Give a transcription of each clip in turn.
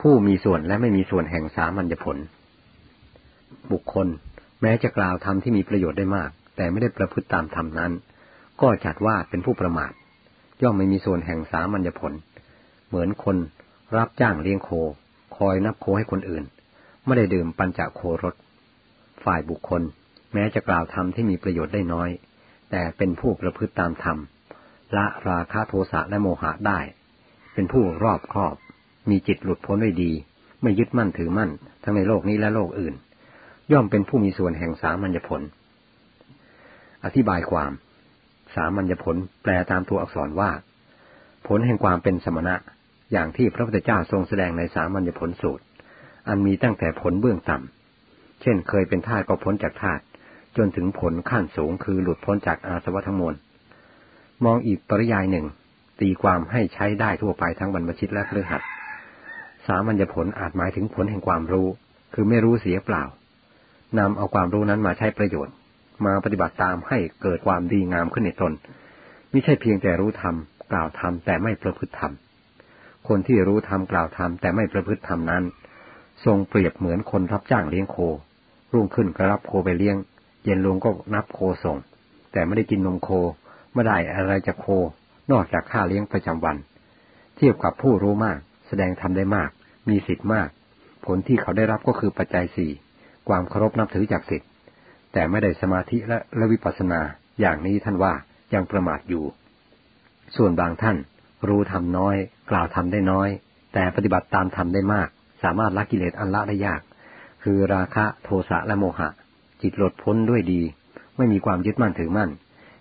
ผู้มีส่วนและไม่มีส่วนแห่งสามัญญผล บุคคล แม้จะกล่าวธรรมที่มีประโยชน์ได้มาก แต่ไม่ได้ประพฤติตามธรรมนั้น ก็จัดว่าเป็นผู้ประมาท ย่อมไม่มีส่วนแห่งสามัญญผล เหมือนคนรับจ้างเลี้ยงโค คอยนับโคให้คนอื่น ไม่ได้ดื่มปัญจโครสฝ่ายบุคคล แม้จะกล่าวธรรมที่มีประโยชน์ได้น้อย แต่เป็นผู้ประพฤติตามธรรมละราคะโทสะและโมหะได้ เป็นผู้รอบครอบ มีจิตหลุดพ้นได้ดี ไม่ยึดมั่นถือมั่น ทั้งในโลกนี้และโลกอื่น ย่อมเป็นผู้มีส่วนแห่งสามัญญผล อธิบายความ สามัญญผลแปลตามตัวอักษรว่า ผลแห่งความเป็นสมณะ อย่างที่พระพุทธเจ้าทรงแสดงในสามัญญผลสูตร อันมีตั้งแต่ผลเบื้องต่ำเช่นเคยเป็นทาสก็พ้นจากทาสจนถึงผลขั้นสูงคือหลุดพ้นจากอาสวะทั้งมวลมองอีกปริยายหนึ่ง ตีความให้ใช้ได้ทั่วไปทั้งบรรพชิตและเครือขัด สามัญญผลอาจหมายถึงผลแห่งความรู้ คือไม่รู้เสียเปล่านำเอาความรู้นั้นมาใช้ประโยชน์ มาปฏิบัติตามให้เกิดความดีงามขึ้นในตนไม่ใช่เพียงแต่รู้ธรรมกล่าวธรรมแต่ไม่ประพฤติธรรมคนที่รู้ธรรมกล่าวธรรมแต่ไม่ประพฤติธรรมนั้น ทรงเปรียบเหมือนคนรับจ้างเลี้ยงโค รุ่งขึ้นก็รับโคไปเลี้ยง เย็นลงก็นับโคส่ง แต่ไม่ได้กินนมโคไม่ได้อะไรจากโค นอกจากค่าเลี้ยงประจำวัน เทียบกับผู้รู้มาก แสดงทำได้มาก มีสิทธิ์มาก ผลที่เขาได้รับก็คือปัจจัยสี่ความเคารพนับถือจากสิทธิ์แต่ไม่ได้สมาธิและละวิปัสนา อย่างนี้ท่านว่ายังประมาทอยู่ ส่วนบางท่าน รู้ทำน้อย กล่าวทำได้น้อย แต่ปฏิบัติตามทำได้มาก สามารถละกิเลสอันละได้ยาก คือราคะโทสะและโมหะ จิตหลดพ้นด้วยดี ไม่มีความยึดมั่นถือมั่น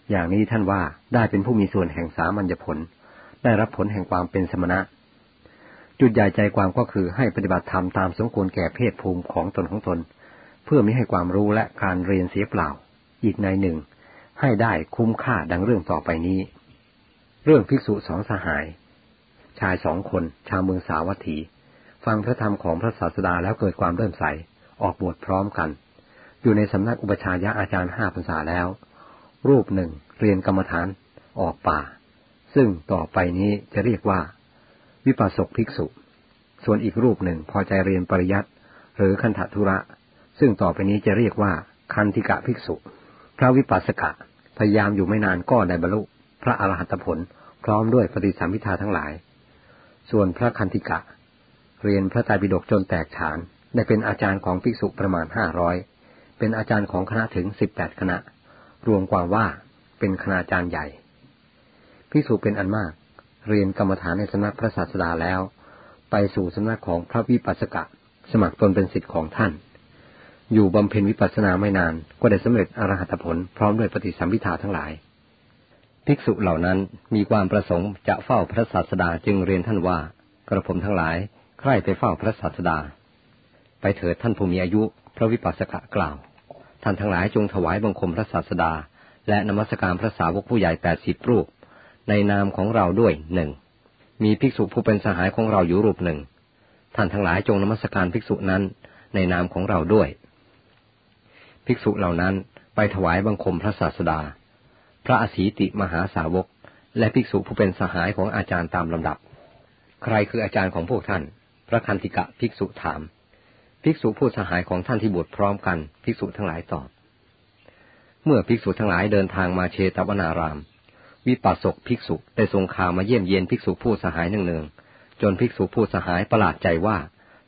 อย่างนี้ท่านว่าได้เป็นผู้มีส่วนแห่งสามัญญผล ได้รับผลแห่งความเป็นสมณะ จุดใหญ่ใจความก็คือให้ปฏิบัติธรรมตามสมควรแก่เพศภูมิของตนของตน เพื่อม่ให้ความรู้และการเรียนเสียเปล่า อีกในหนึ่ง ให้ได้คุ้มค่าดังเรื่องต่อไปนี้ เรื่องภิกษุสองสหาย ชายสองคน ชาวเมืองสาวัตถี ฟังพระธรรมของพระศาสดาแล้วเกิดความเริ่มใส ออกบวชพร้อมกัน อยู่ในสำนักอุปชายะอาจารย์ห้าพรรษาแล้ว รูปหนึ่งเรียนกรรมฐานออกป่า ซึ่งต่อไปนี้จะเรียกว่า วิปัสสกภิกษุ ส่วนอีกรูปหนึ่งพอใจเรียนปริยัติหรือคันธทุระ ซึ่งต่อไปนี้จะเรียกว่าคันธิกะภิกษุ พระวิปัสสกะพยายามอยู่ไม่นานก็ได้บรรลุพระอรหัตผลพร้อมด้วยปฏิสัมพิทาทั้งหลาย ส่วนพระคันธิกะ เรียนพระไตรปิฎกจนแตกฉาน ได้เป็นอาจารย์ของภิกษุประมาณห้าร้อยเป็นอาจารย์ของคณะถึงสิบแปดคณะ รวมความว่าเป็นคณาจารย์ใหญ่พิสูจเป็นอันมาก เรียนกรรมฐานในสำนักพระศาสดาแล้ว ไปสู่สำนักของพระวิปัสสกะ สมัครตนเป็นสิทธิ์ของท่าน อยู่บำเพ็ญวิปัสสนาไม่นานก็ได้สำเร็จอรหัตผลพร้อมด้วยปฏิสัมพิทาทั้งหลาย ภิกษุเหล่านั้นมีความประสงค์จะเฝ้าพระศาสดาจึงเรียนท่านว่ากระผมทั้งหลายใคร่ไปเฝ้าพระศาสดา ไปเถิดท่านผู้มีอายุพระวิปัสสกะกล่าว ท่านทั้งหลายจงถวายบังคมพระศาสดา และนมัสการพระสาวกผู้ใหญ่แปดสิบรูป ในนามของเราด้วยหนึ่งมีภิกษุผู้เป็นสหายของเราอยู่รูปหนึ่ง ท่านทั้งหลายจงนมัสการภิกษุนั้นในนามของเราด้วย ภิกษุเหล่านั้นไปถวายบังคมพระศาสดา พระอสีติมหาสาวก และภิกษุผู้เป็นสหายของอาจารย์ตามลำดับ ใครคืออาจารย์ของพวกท่าน พระคันติกะภิกษุถาม ภิกษุผู้สหายของท่านที่บวชพร้อมกัน ภิกษุทั้งหลายตอบ เมื่อภิกษุทั้งหลายเดินทางมาเชตวนาราม วิปัสสกภิกษุได้ทรงข่าวมาเยี่ยมเยียนภิกษุผู้สหายหนึ่งหนึ่งจนภิกษุผู้สหายประหลาดใจว่า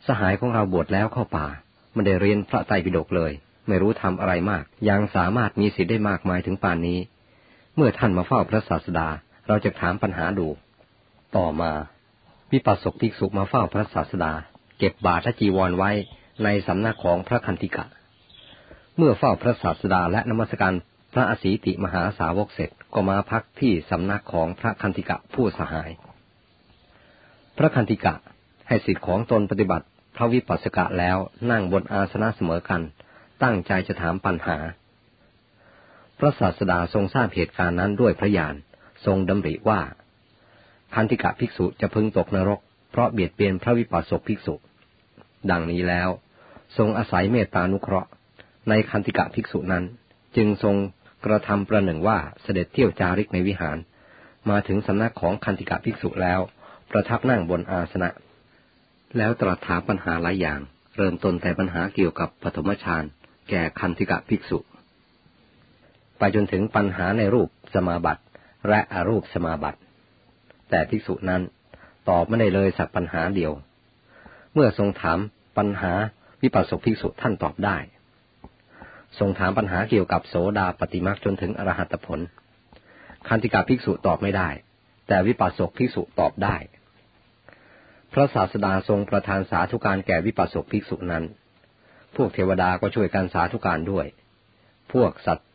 สหายของเราบวชแล้วเข้าป่าไม่ได้เรียนพระไตรปิฎกเลย ไม่รู้ทำอะไรมาก ยังสามารถมีสิทธิ์ได้มากมายถึงป่านนี้ เมื่อท่านมาเฝ้าพระศาสดาเราจะถามปัญหาดู ต่อมาวิปัสสกภิกษุมาเฝ้าพระศาสดา เก็บบาตรจีวรไว้ในสำนักของพระคันธิกะ เมื่อเฝ้าพระศาสดาและนมัสการ พระอสีติมหาสาวกเสร็จก็มาพักที่สำนักของพระคันธิกะผู้สหาย พระคันธิกะให้สิทธิของตนปฏิบัติพระวิปัสสกะแล้วนั่งบนอาสนะเสมอกัน ตั้งใจจะถามปัญหา พระศาสดาทรงทราบเหตุการณ์นั้นด้วยพระญาณทรงดำริว่า คันธิกะภิกษุจะพึงตกนรก เพราะเบียดเบียนพระวิปัสสกภิกษุ ดังนี้แล้ว ทรงอาศัยเมตตานุเคราะห์ ในคันติกะภิกษุนั้น จึงทรง กระทำประหนึ่งว่าเสด็จเที่ยวจาริกในวิหาร มาถึงสำนักของคันติกะภิกษุแล้ว ประทับนั่งบนอาสนะ แล้วตรัสถามปัญหาหลายอย่าง เริ่มต้นแต่ปัญหาเกี่ยวกับปฐมฌานแก่คันธิกะภิกษุ ไปจนถึงปัญหาในรูปสมาบัติและอรูปสมาบัติ แต่ภิกษุนั้นตอบไม่ได้เลยสักปัญหาเดียว เมื่อทรงถามปัญหาวิปัสสกภิกษุท่านตอบได้ ทรงถามปัญหาเกี่ยวกับโสดาปฏิมาจนถึงอรหัตผล คันธิกาภิกษุตอบไม่ได้ แต่วิปัสสกภิกษุตอบได้ พระศาสดาทรงประทานสาธุการแก่วิปัสสกภิกษุนั้น พวกเทวดาก็ช่วยกันสาธุการด้วย พวกสัตว์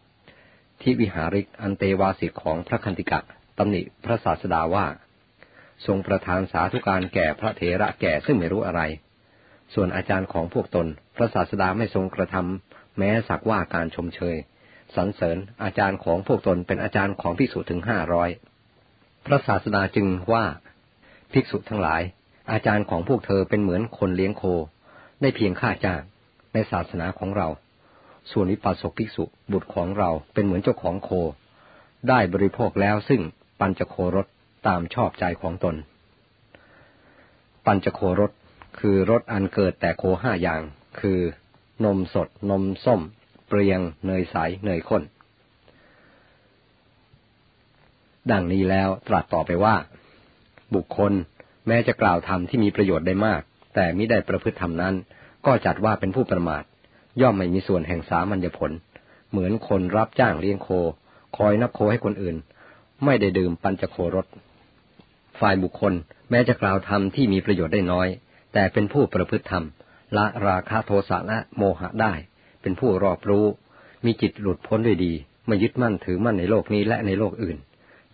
ที่วิหาริกอันเตวาสิกของพระคันธิกะตำหนิพระศาสดาว่า ทรงประทานสาธุการแก่พระเถระแก่ซึ่งไม่รู้อะไร ส่วนอาจารย์ของพวกตน พระศาสดาไม่ทรงกระทำ แม้สักว่าการชมเชยสรรเสริญอาจารย์ของพวกตนเป็นอาจารย์ของภิกษุถึงห้าร้อยพระศาสดาจึงว่า ภิกษุทั้งหลาย อาจารย์ของพวกเธอเป็นเหมือนคนเลี้ยงโค ได้เพียงค่าจ้างในศาสนาของเรา ส่วนวิปัสสกภิกษุบุตรของเราเป็นเหมือนเจ้าของโค ได้บริโภคแล้วซึ่งปัญจโครสตามชอบใจของตน ปัญจโครสคือรสอันเกิดแต่โคห้าอย่าง คือ นมสด นมส้ม เปรียง เนยใส เนยข้น ดังนี้แล้วตรัสต่อไปว่า บุคคลแม้จะกล่าวธรรมที่มีประโยชน์ได้มาก แต่มิได้ประพฤติธรรมนั้น ก็จัดว่าเป็นผู้ประมาท ย่อมไม่มีส่วนแห่งสามัญญผล เหมือนคนรับจ้างเลี้ยงโค คอยนับโคให้คนอื่น ไม่ได้ดื่มปัญจโครสฝ่ายบุคคลแม้จะกล่าวธรรมที่มีประโยชน์ได้น้อย แต่เป็นผู้ประพฤติธรรม ละราคะโทสะและโมหะได้ เป็นผู้รอบรู้ มีจิตหลุดพ้นด้วยดีไม่ยึดมั่นถือมั่นในโลกนี้และในโลกอื่น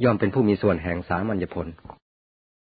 ย่อมเป็นผู้มีส่วนแห่งสามัญญผล